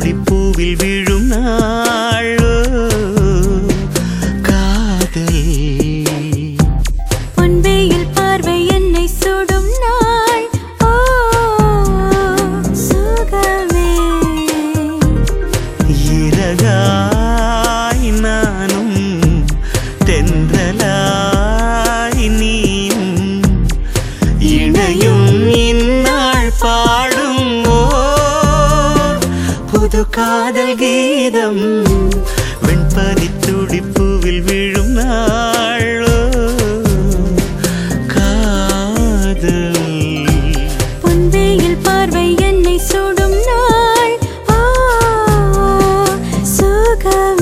துளிப்பூவில் விழும் நான். காதல் கீதம். வெண்பனி துடிப்புவில் விழும் நாளோ. காதல். பொன்வேயில் பார்வை என்னை சுடும் நாள். சுகம்.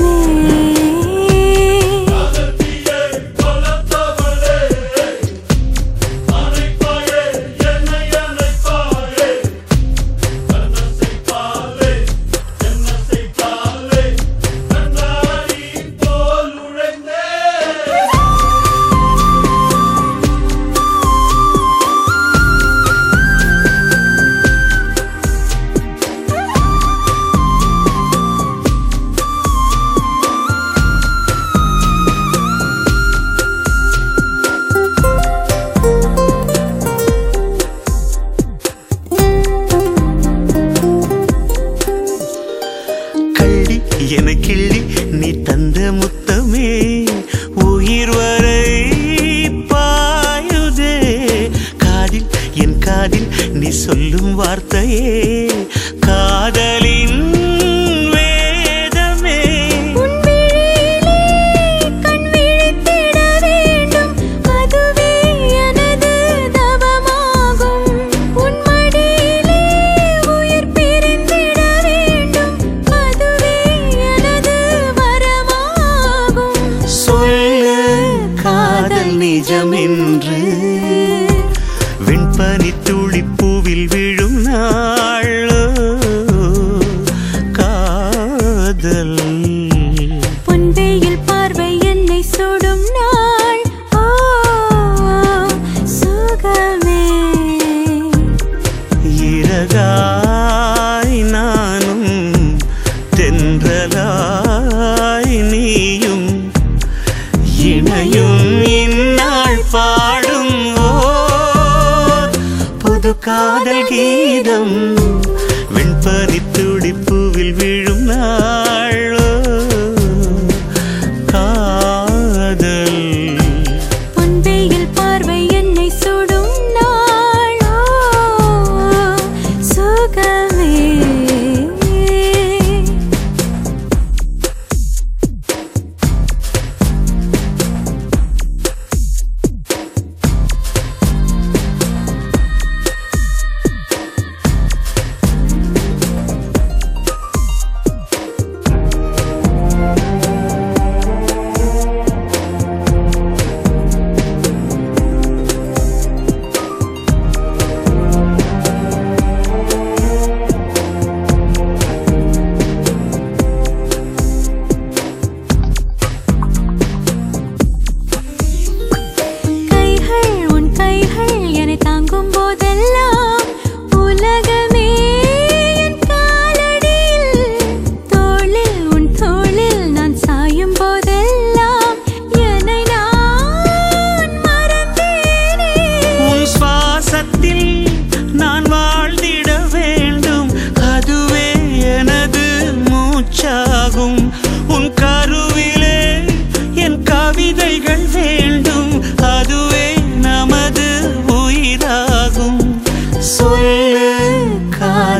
கிள்ளி என கிள்ளி நீ தந்த முத்தமே. உயிர் வரை பாயுதே. காதில் என் காதில் நீ சொல்லும் வார்த்தையே. காதலின் நெஞ்சமின்று காதல் கீதம்.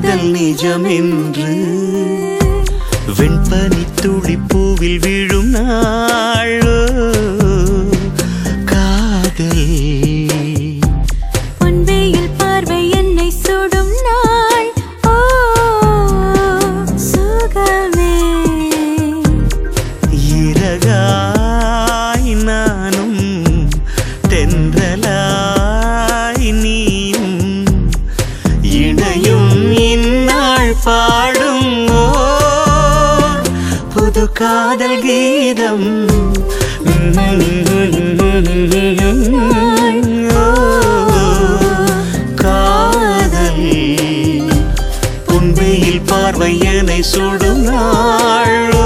காதல் நிஜமென்று வெண்பனி துளி விழும் நாளோ இணையும் இந்நாள் பாடும் புது காதல் கீதம். காதல் உண்மையில் பார்வையனை சுடும் நாள்.